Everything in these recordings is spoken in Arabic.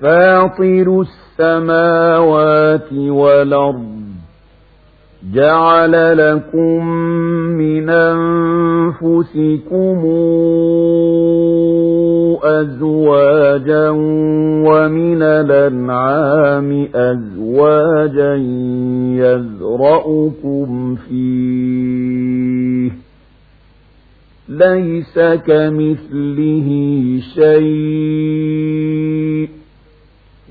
فاطر السماوات والأرض جعل لكم من أنفسكم أزواجا ومن الأنعام أزواجا يذرأكم فيه ليس كمثله شيء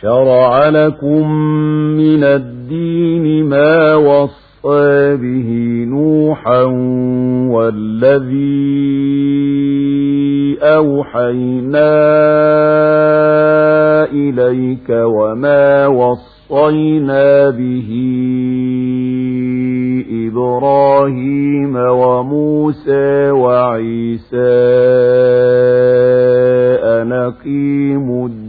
شرع لكم من الدين ما وصى به نوحا والذي أوحينا إليك وما وصينا به إبراهيم وموسى وعيسى أن أقيموا الدين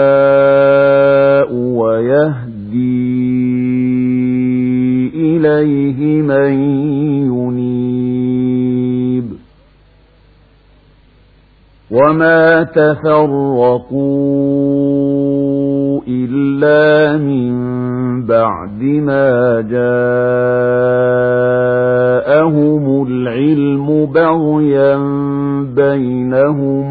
ويهدي إليه من ينيب. وما تفرقوا إلا من بعد ما جاءهم العلم بغيا بينهم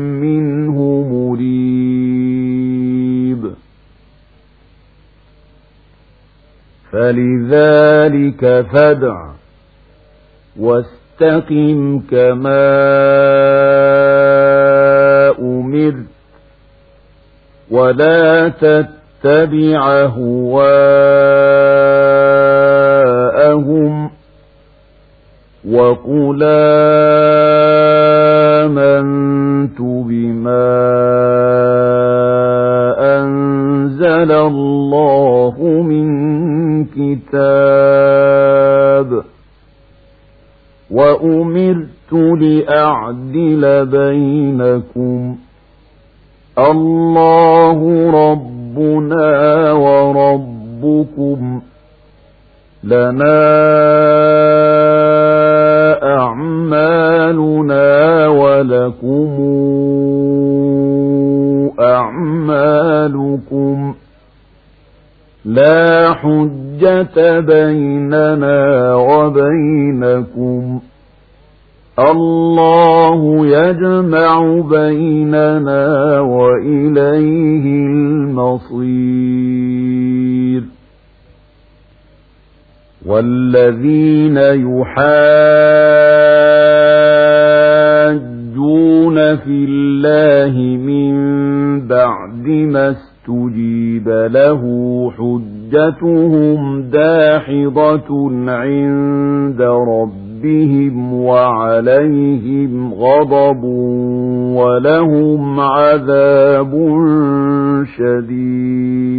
فلذلك فدع واستقم كما أمرت ولا تتبع هواءهم وقل آمنت بما أنزل الله كتاب وأمرت لأعدل بينكم الله ربنا وربكم لنا لا حجة بيننا وبينكم. الله يجمع بيننا وإليه المصير. والذين يحاجون في بعد ما استجيب له حجتهم داحضة عند ربهم وعليهم غضب ولهم عذاب شديد.